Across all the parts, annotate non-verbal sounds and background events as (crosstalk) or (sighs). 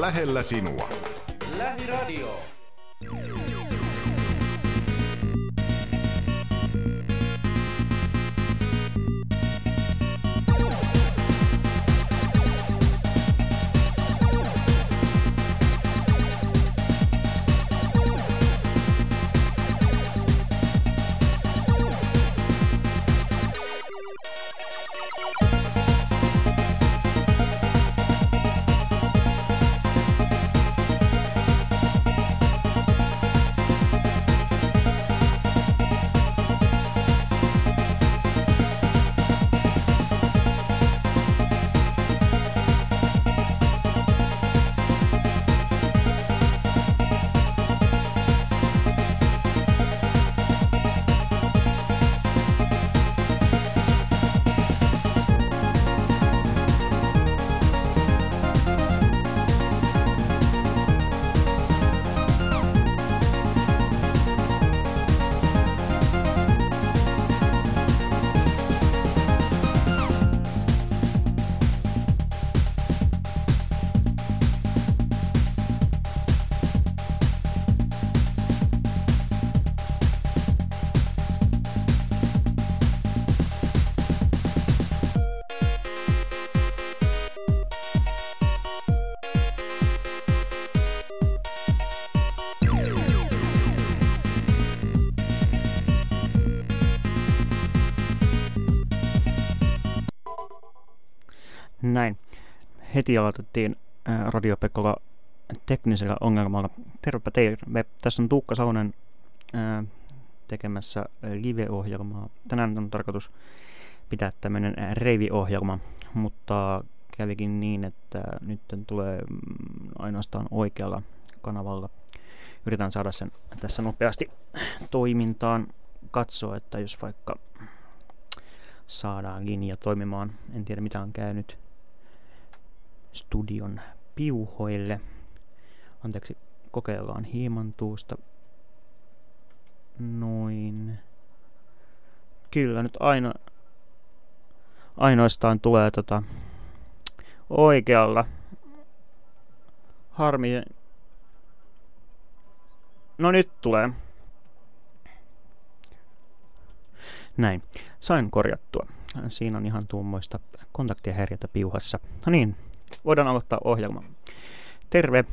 lähellä sinua. Lähiradio. Näin. Heti aloitettiin Radio Pekkola teknisellä ongelmalla. Tervepä teille. Tässä on Tuukka Saunen tekemässä live-ohjelmaa. Tänään on tarkoitus pitää tämmöinen reivi-ohjelma, mutta kävikin niin, että nyt tulee mm, ainoastaan oikealla kanavalla. Yritän saada sen tässä nopeasti toimintaan. Katsoa, että jos vaikka saadaan linja toimimaan. En tiedä mitä on käynyt studion piuhoille. Anteeksi, kokeillaan hieman tuosta. Noin. Kyllä nyt aino, ainoastaan tulee tota oikealla. Harmi. No nyt tulee. Näin. Sain korjattua. Siinä on ihan tuommoista kontaktia herjätä piuhassa. No niin, voidaan aloittaa ohjelma. Terve!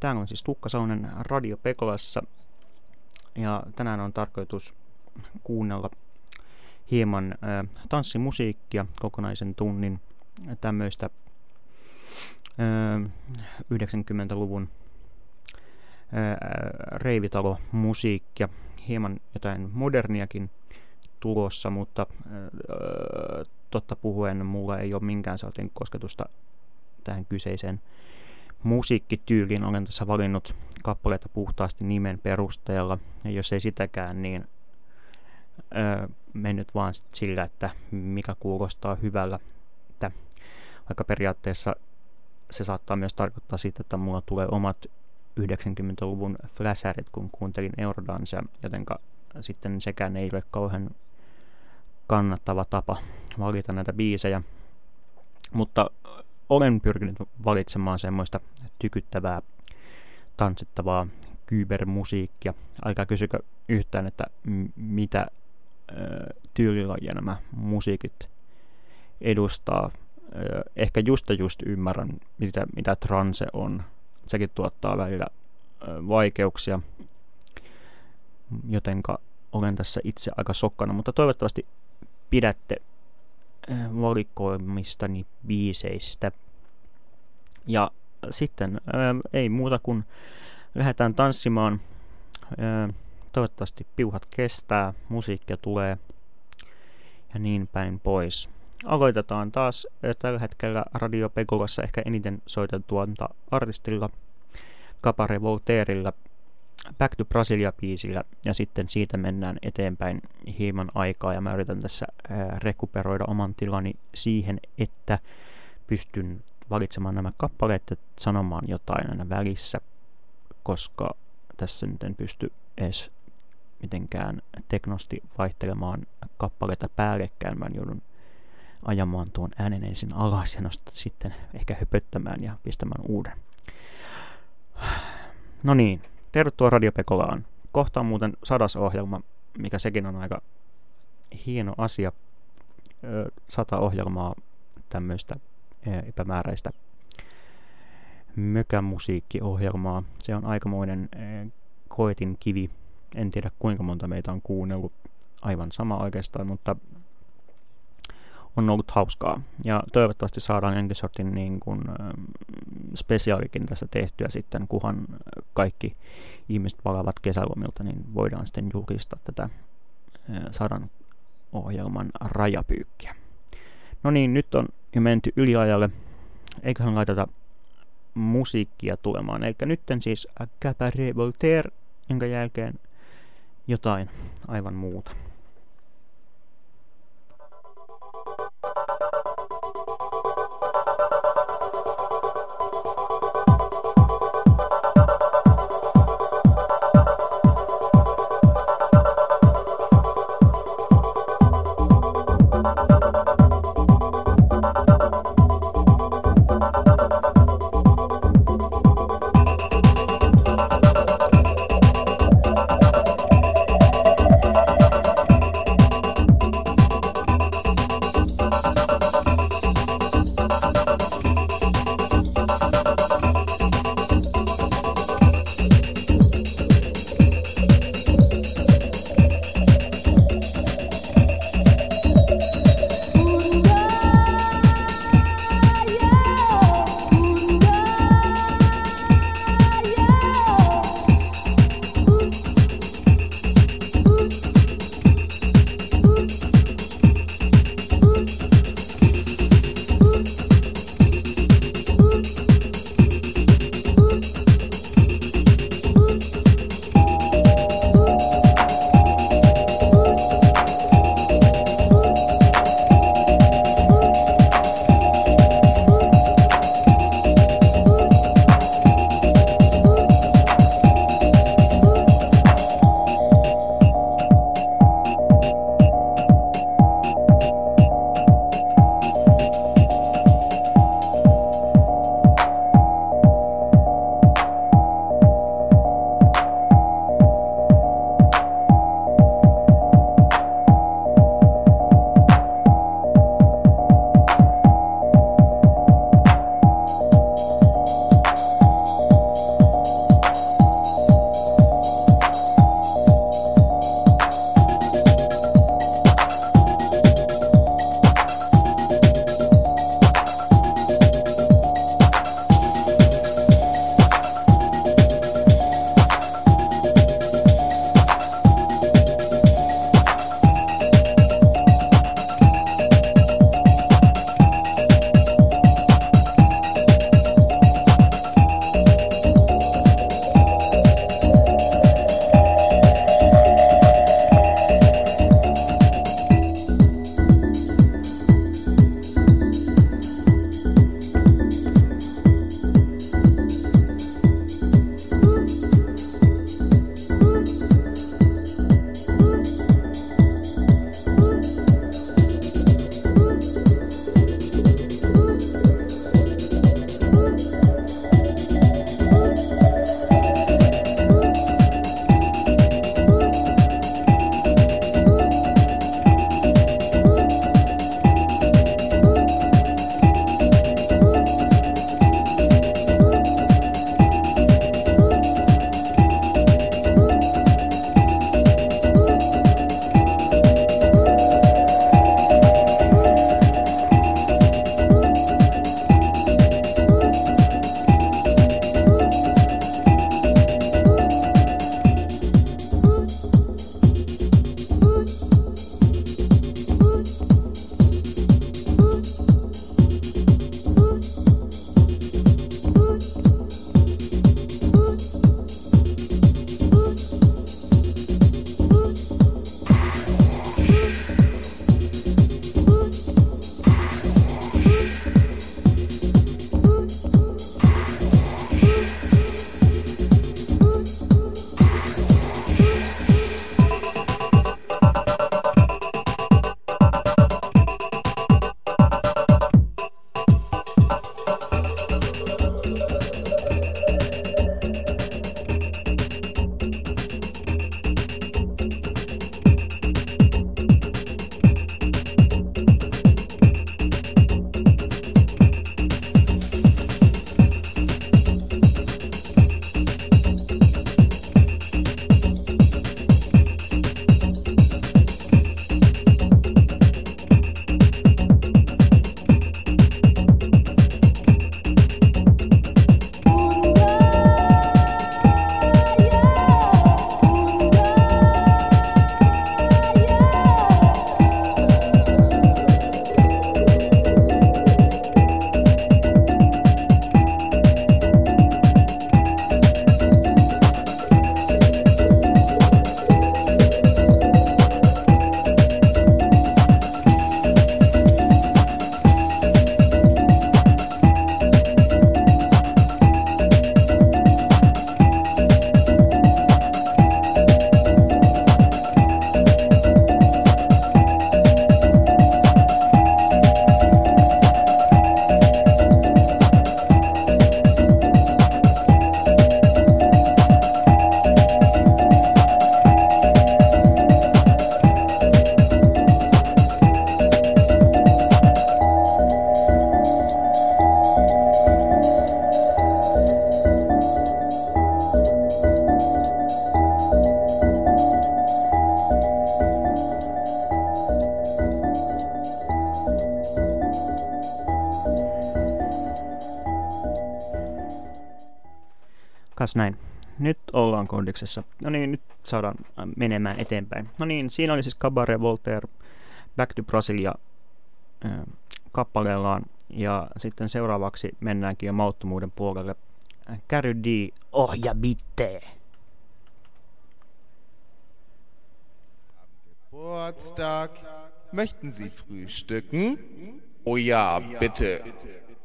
Täällä on siis Tukka Saunen Radio Pekolassa. Ja tänään on tarkoitus kuunnella hieman äh, tanssimusiikkia kokonaisen tunnin. Tämmöistä äh, 90-luvun äh, reivitalo musiikkia, hieman jotain moderniakin tulossa, mutta äh, totta puhuen mulla ei ole minkään sortin kosketusta tähän kyseiseen musiikkityyliin. Olen tässä valinnut kappaleita puhtaasti nimen perusteella, ja jos ei sitäkään, niin öö, mennyt vaan sillä, että mikä kuulostaa hyvällä. Että vaikka periaatteessa se saattaa myös tarkoittaa sitä, että mulla tulee omat 90-luvun flasherit, kun kuuntelin Eurodancea, jotenka sitten sekään ei ole kauhean kannattava tapa valita näitä biisejä. Mutta olen pyrkinyt valitsemaan semmoista tykyttävää, tanssittavaa kybermusiikkia. Älkää kysykö yhtään, että mitä tyylilajia nämä musiikit edustaa. Ehkä just ja just ymmärrän, mitä, mitä transe on. Sekin tuottaa välillä vaikeuksia, jotenka olen tässä itse aika sokkana, mutta toivottavasti pidätte valikoimistani biiseistä. Ja sitten ää, äh, ei muuta kuin lähdetään tanssimaan. Ää, äh, toivottavasti piuhat kestää, musiikkia tulee ja niin päin pois. Aloitetaan taas tällä hetkellä Radio Pegolassa ehkä eniten soiteltuanta artistilla Capare Voltairella Back to Brasilia-biisillä ja sitten siitä mennään eteenpäin hieman aikaa ja mä yritän tässä ää, rekuperoida oman tilani siihen, että pystyn valitsemaan nämä kappaleet ja sanomaan jotain aina välissä, koska tässä nyt en pysty edes mitenkään teknosti vaihtelemaan kappaleita päällekkäin, mä joudun ajamaan tuon äänen ensin alas ja sitten ehkä höpöttämään ja pistämään uuden. (sighs) No niin, tervetuloa Radio Pekolaan. Kohta on muuten sadas ohjelma, mikä sekin on aika hieno asia. Sata ohjelmaa tämmöistä epämääräistä mökämusiikkiohjelmaa. Se on aikamoinen koetin kivi. En tiedä kuinka monta meitä on kuunnellut. Aivan sama oikeastaan, mutta on ollut hauskaa. Ja toivottavasti saadaan jonkin sortin niin kuin, spesiaalikin tässä tehtyä sitten, kunhan kaikki ihmiset palaavat kesälomilta, niin voidaan sitten julkistaa tätä sadan ohjelman rajapyykkiä. No niin, nyt on jo menty yliajalle. Eiköhän laiteta musiikkia tulemaan. Eli nyt siis Cabaret Voltaire, jonka jälkeen jotain aivan muuta. Näin. Nyt ollaan kondiksessa. No niin, nyt saadaan menemään eteenpäin. No niin, siinä oli siis Cabaret Voltaire Back to Brasilia äh, kappaleellaan. Ja sitten seuraavaksi mennäänkin jo mauttomuuden puolelle. Carry D, ohja bitte. Geburtstag. Möchten Sie frühstücken? Oh ja, bitte.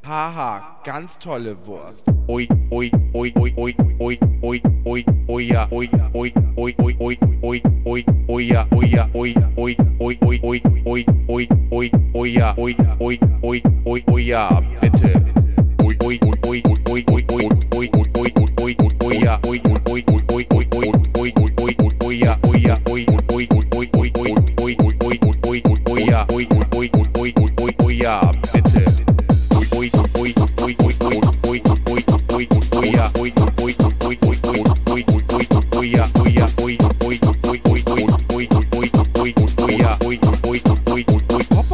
Haha, ganz tolle Wurst. Oi, oi, oi, oi, oi, oi, oi, oi, oi, ja, oi, oi, oi, oi, oi, oi, oi, oi, ja, oi, ja, oi, oi, oi, oi, oi, oi, oi, oi, oi, ja, oi, oi, oi, oi, oi, ja, bitte. Oi, oi, oi, oi, oi, oi, oi, oi, oi, oi, oi, oi, oi, ja, oi, oi.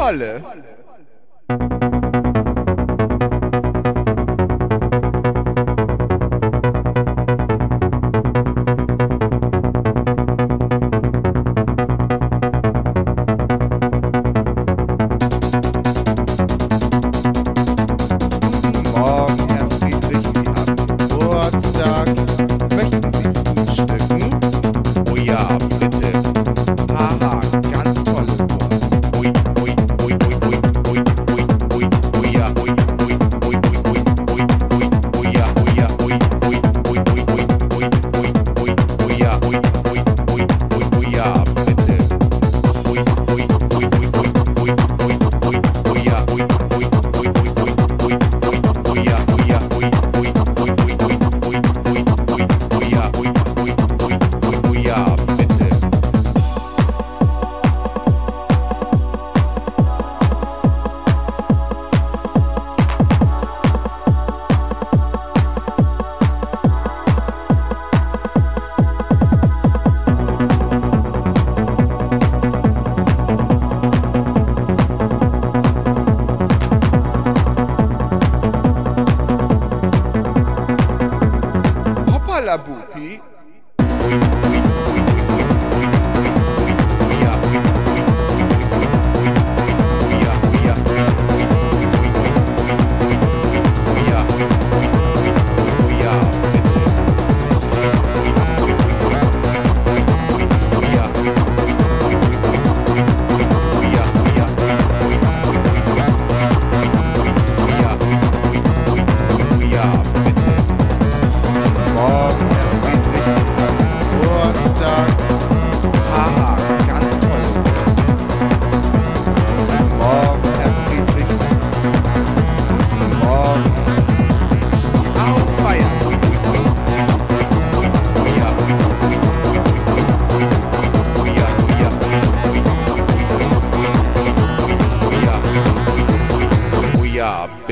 Olha.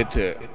get to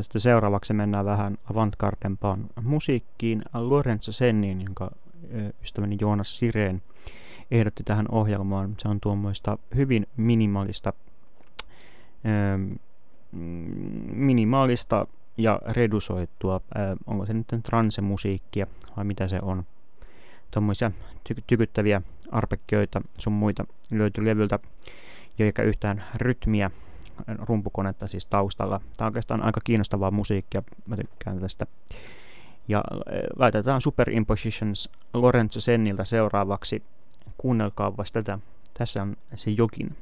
Sitten seuraavaksi mennään vähän avantgardempaan musiikkiin. Lorenzo Sennin, jonka ystäväni Joonas Sireen ehdotti tähän ohjelmaan. Se on tuommoista hyvin minimalista, mm, minimaalista ja redusoitua, onko se nyt transemusiikkia vai mitä se on. Tuommoisia ty- tykyttäviä arpekkioita sun muita löytyy levyltä, eikä yhtään rytmiä, rumpukonetta siis taustalla. Tämä on oikeastaan aika kiinnostavaa musiikkia, mä tykkään tästä. Ja laitetaan Superimpositions Lorenzo Senniltä seuraavaksi. Kuunnelkaa tätä. Tässä on se jokin.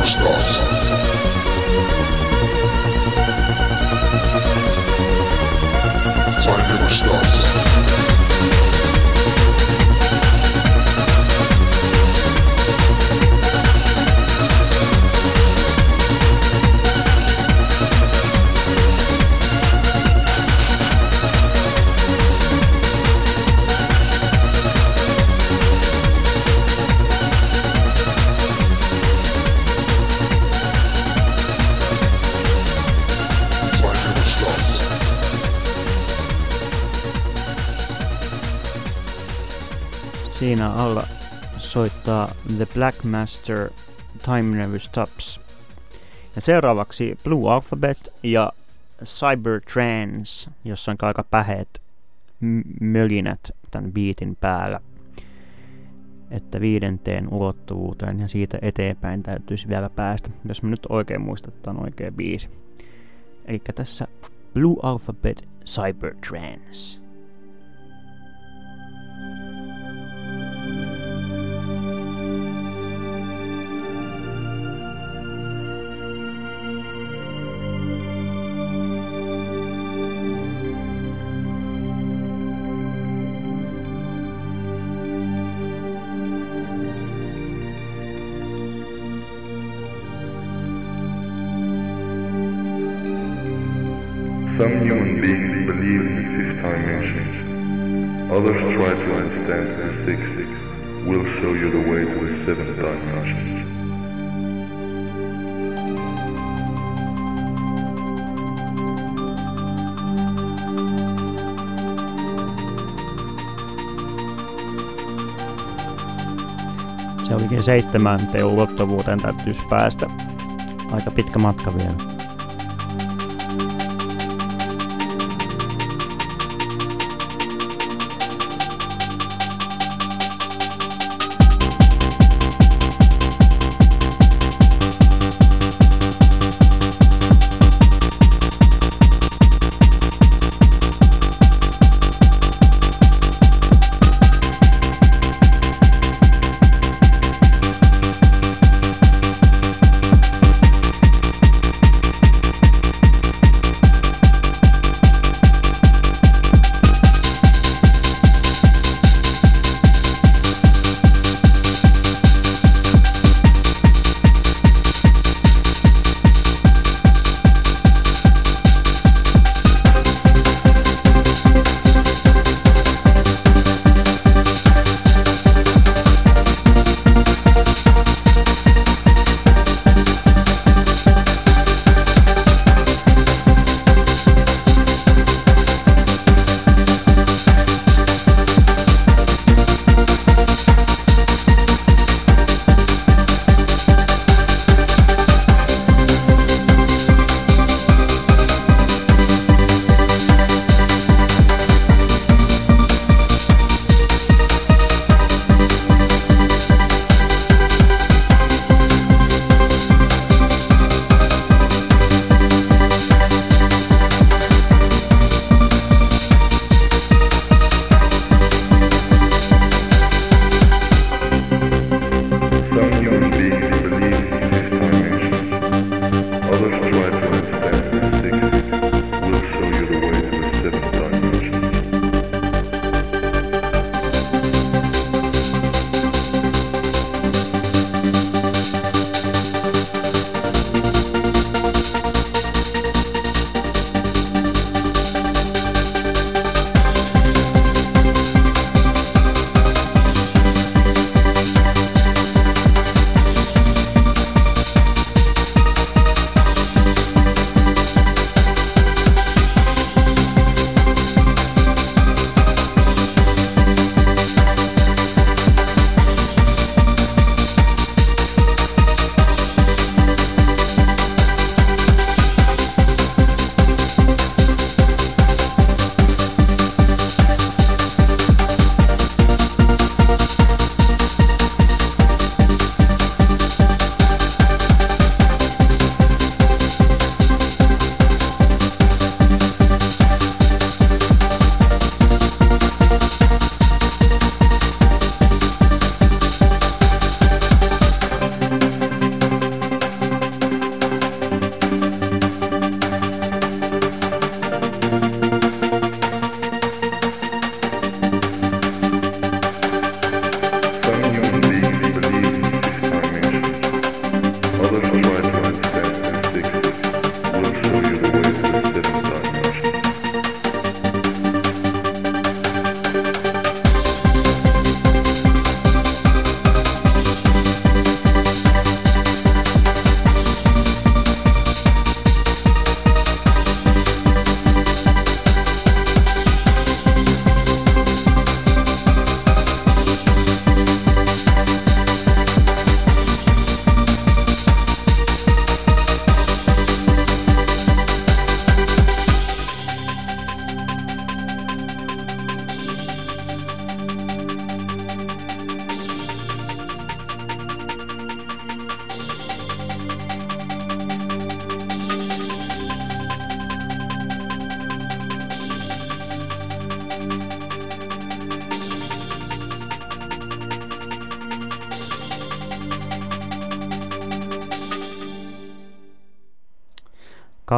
Time Siinä alla soittaa The Black Master Time Never Stops. Ja seuraavaksi Blue Alphabet ja Cybertrance, jossa on aika päheet mölinät tämän beatin päällä. Että viidenteen ulottuvuuteen ja siitä eteenpäin täytyisi vielä päästä, jos mä nyt oikein muistan, että on oikea biisi. Eli tässä Blue Alphabet Cybertrance. Se olikin seitsemänteen ulottuvuuteen täytyisi päästä. Aika pitkä matka vielä.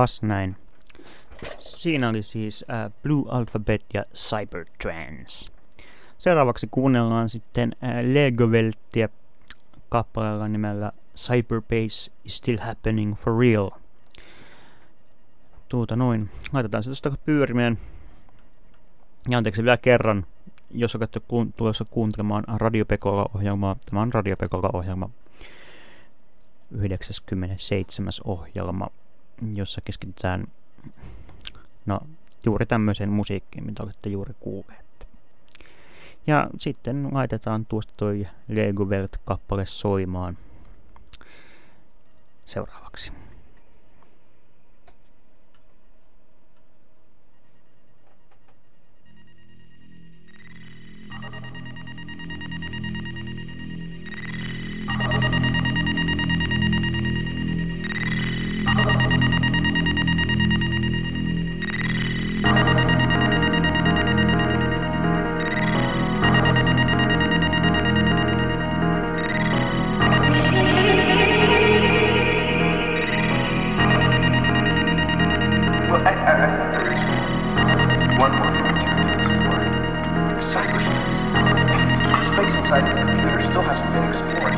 Kas näin. Siinä oli siis äh, Blue Alphabet ja Cybertrans. Seuraavaksi kuunnellaan sitten äh, Legovelttiä kappaleella nimellä Cyberbase is still happening for real. Tuuta noin. Laitetaan se tuosta pyörimään. Ja anteeksi vielä kerran, jos olette kuun- tulossa kuuntelemaan Radio Pekola-ohjelmaa. Tämä on Radio Pekola-ohjelma. 97. ohjelma, jossa keskitytään no, juuri tämmöiseen musiikkiin, mitä olette juuri kuulleet. Ja sitten laitetaan tuosta toi Lego Welt-kappale soimaan seuraavaksi. still hasn't been explored.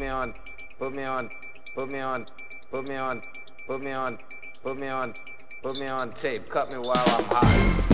Me on, put me on, put me on, put me on, put me on, put me on, put me on tape. Cut me while I'm hot.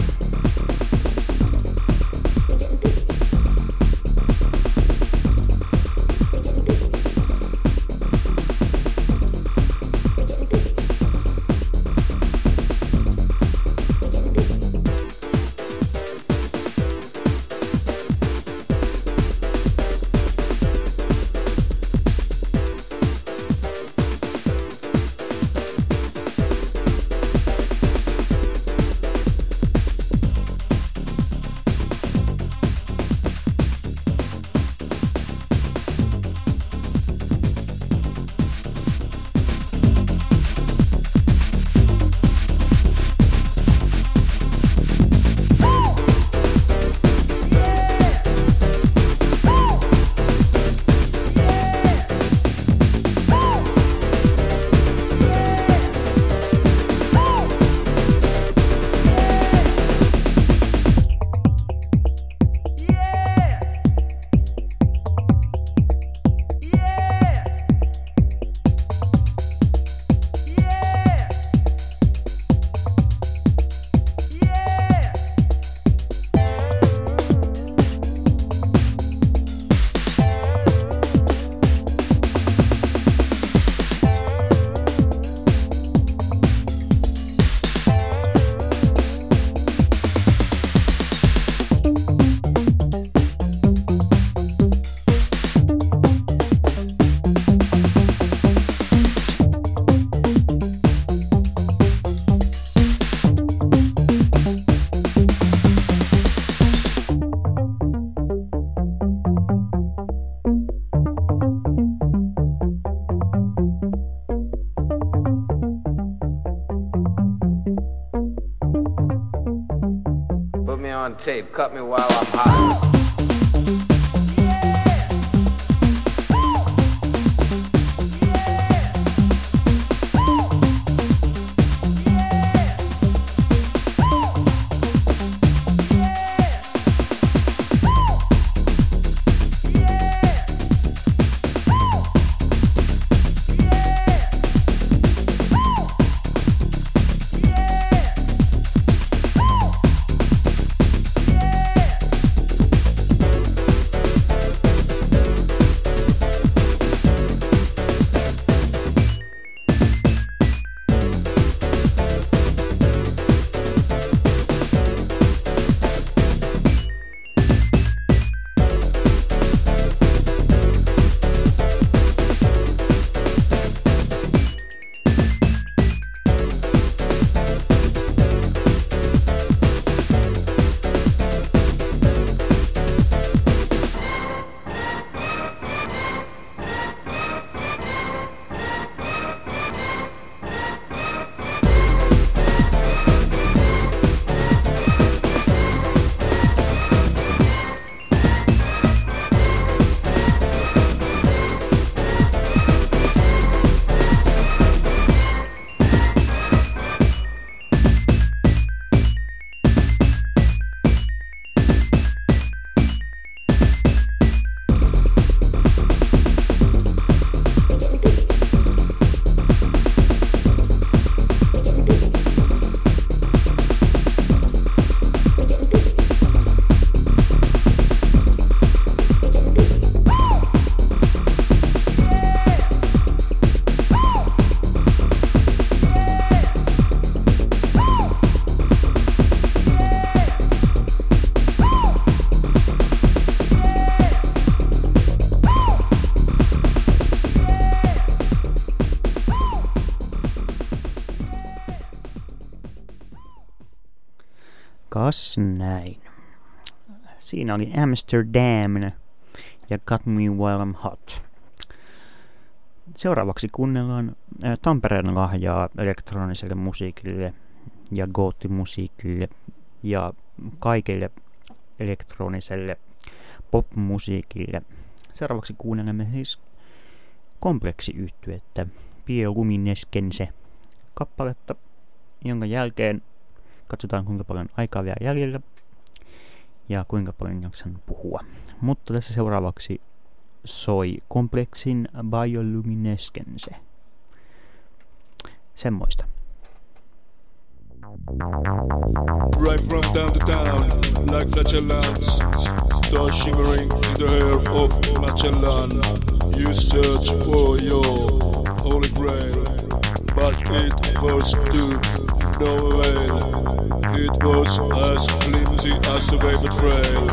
Tape. Cut me while I'm hot. Siinä oli Amsterdam ja Got Me While I'm Hot. Seuraavaksi kuunnellaan Tampereen lahjaa elektroniselle musiikille ja goottimusiikille ja kaikille elektroniselle popmusiikille. Seuraavaksi kuunnelemme siis kompleksiyhtyettä Bioluminescense kappaletta, jonka jälkeen katsotaan kuinka paljon aikaa vielä jäljellä ja kuinka paljon jaksan puhua. Mutta tässä seuraavaksi soi kompleksin Bioluminescence. Semmoista. Right from town to town, like flagellants, stars shimmering in the hair of Magellan. You search for your holy grail, but it was to no avail. It was as flimsy as the vapor trail.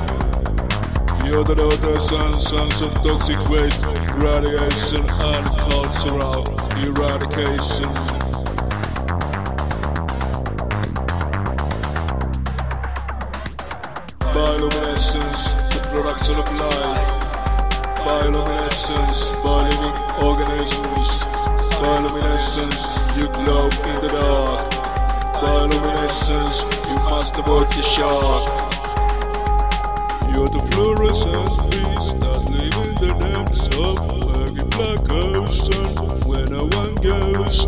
The daughters and sons of toxic waste, radiation and cultural eradication. Bioluminescence, the production of light. Bioluminescence, by living organisms. Bioluminescence, you glow in the dark. Bioluminescence, you must avoid the shark. You're the fluorescent beast that live in the depths of murky black ocean When no one goes.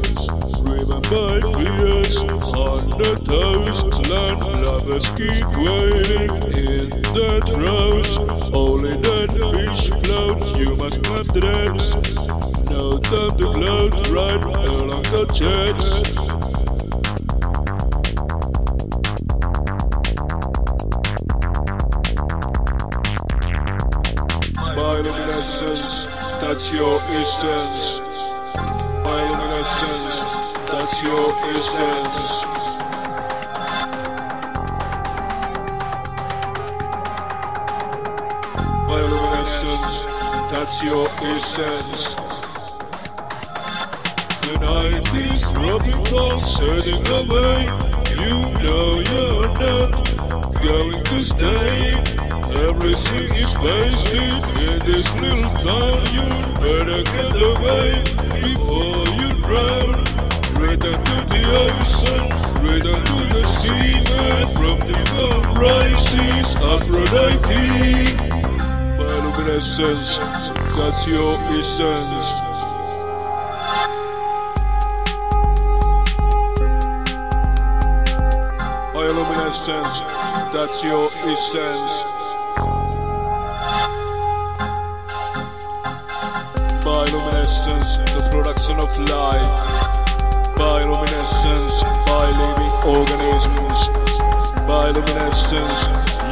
Driven by fears on the toastland, lovers keep waiting in the throats. Only dead fish float, you must climb the. No time to float right along the jets. Your essence. Bioluminescence, that's your essence. Bioluminescence, that's your essence. Bioluminescence, the production of light. Bioluminescence, by living organisms. Bioluminescence,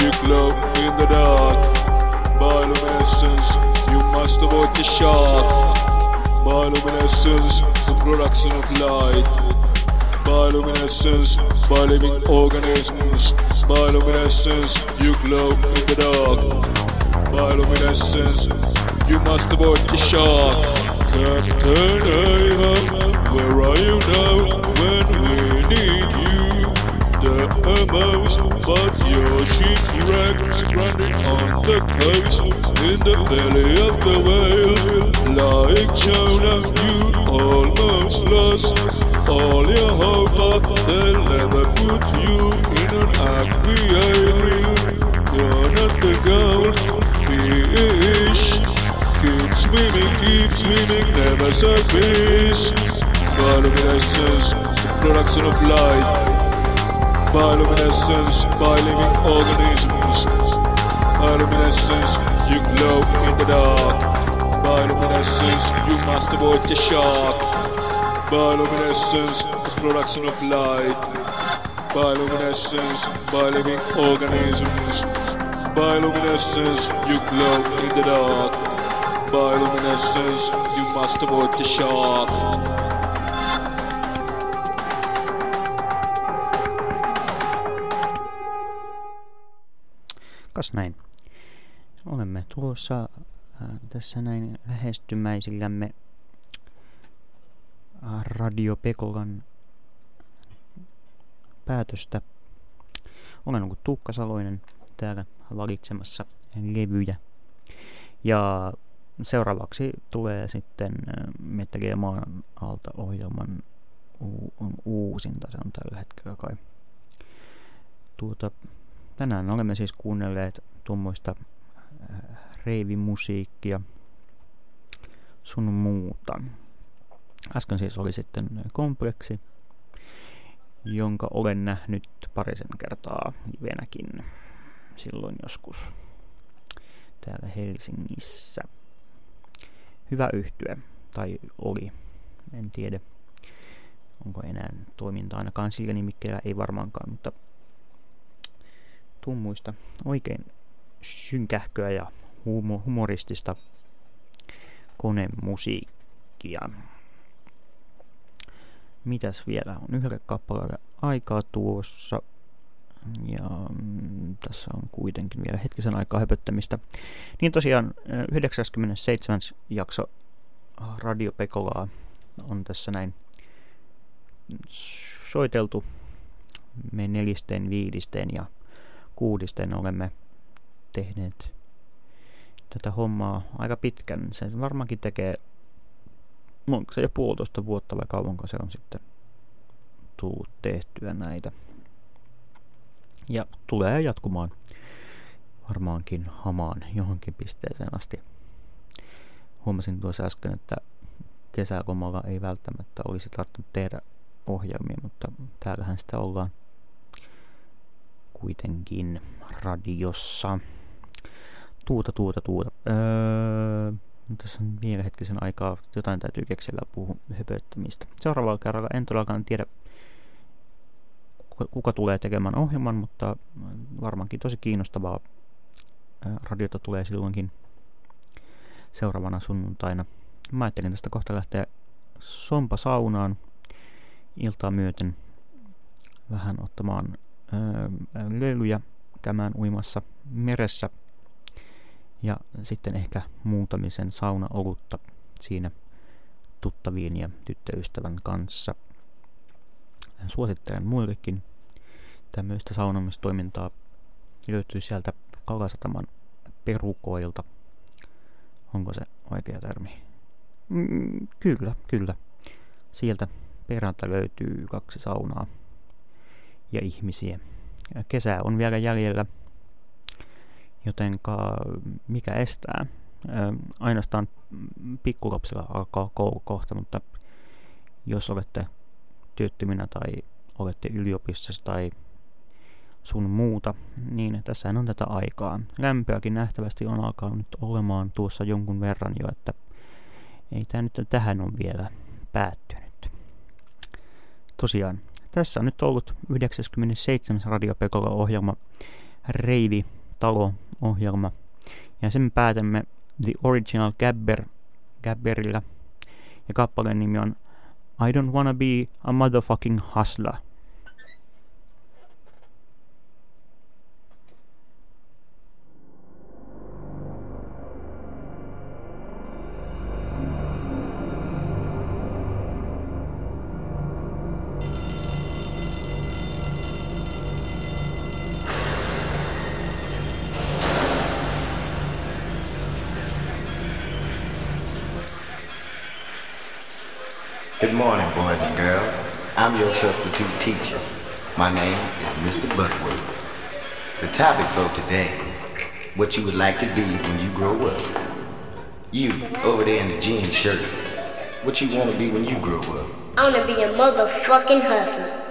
you glow in the dark. You must avoid the shark. Bioluminescence, the production of light. Bioluminescence, by living organisms. Bioluminescence, you glow in the dark. Bioluminescence, you must avoid the shark. Captain Ahab, where are you now when we need you the most? But your shipwreck stranded on the coast in the belly of the whale. Like Jonah, you almost lost all your hope, but they'll never put you in an aquarium. You're not the gold fish. Keep swimming, keep swimming, never surface. Bioluminescence, production of light. Bioluminescence, by living organisms. Bioluminescence, you glow in the dark. Bioluminescence, you must avoid the shark. Bioluminescence, production of light. Bioluminescence, by living organisms. Bioluminescence, you glow in the dark. Bioluminescence, you must avoid the shark. Kas näin. Olemme tulossa äh, tässä näin lähestymäisillämme Radio Pekolan päätöstä Olen ollut Tuukka Saloinen täällä valitsemassa levyjä. Ja seuraavaksi tulee sitten äh, Mettäkin maan alta ohjelman on uusinta, se on tällä hetkellä kai. Tuota, tänään olemme siis kuunnelleet tuommoista äh, reivimusiikkia sun muuta. Äsken siis oli sitten kompleksi, jonka olen nähnyt parisen kertaa livenäkin silloin joskus täällä Helsingissä. Hyvä yhtye, tai oli, en tiedä onko enää toiminta ainakaan sillä nimikkeellä, ei varmaankaan, mutta tummuista oikein synkähköä ja humoristista konemusiikkia. Mitäs vielä on yhdelle kappaleelle aikaa tuossa. Ja mm, tässä on kuitenkin vielä hetkisen aikaa höpöttämistä. Niin tosiaan 97. jakso Radio Pekolaa on tässä näin soiteltu. Me nelisten, viidisten ja kuudisten olemme tehneet tätä hommaa aika pitkän. Se varmaankin tekee, onko se jo puolitoista vuotta vai kauanko se on sitten tullut tehtyä näitä. Ja tulee jatkumaan varmaankin hamaan johonkin pisteeseen asti. Huomasin tuossa äsken, että kesälomalla ei välttämättä olisi tarvinnut tehdä ohjelmia, mutta täällähän sitä ollaan kuitenkin radiossa. Tuuta, tuuta, tuuta. Öö, tässä on vielä hetkisen aikaa. Jotain täytyy keksiä puhua höpöttämistä. Seuraavalla kerralla en todellakaan tiedä, kuka tulee tekemään ohjelman, mutta varmaankin tosi kiinnostavaa radiota tulee silloinkin seuraavana sunnuntaina. Mä ajattelin tästä kohta lähteä sompa saunaan iltaa myöten vähän ottamaan öö, löylyjä, käymään uimassa meressä ja sitten ehkä muutamisen sauna-olutta siinä tuttavien ja tyttöystävän kanssa. Suosittelen muillekin tämmöistä saunomistoimintaa. Löytyy sieltä Kalasataman perukoilta. Onko se oikea termi? Mm, kyllä, kyllä. Sieltä perältä löytyy kaksi saunaa ja ihmisiä. Kesää on vielä jäljellä, jotenka mikä estää? Ainoastaan pikkulapsilla alkaa koulu kohta, mutta jos olette työttöminä tai olette yliopistossa tai sun muuta, niin tässä on tätä aikaa. Lämpöäkin nähtävästi on alkanut olemaan tuossa jonkun verran jo, että ei tämä nyt tähän on vielä päättynyt. Tosiaan, tässä on nyt ollut 97. Radio ohjelma Reivi Talo-ohjelma. Ja sen päätämme The Original Gabber Gabberillä. Ja kappaleen nimi on I don't wanna be a motherfucking hustler. Substitute teacher. My name is Mr. Butterworth. The topic for today what you would like to be when you grow up. You, over there in the jean shirt, what you want to be when you grow up? I want to be a motherfucking hustler.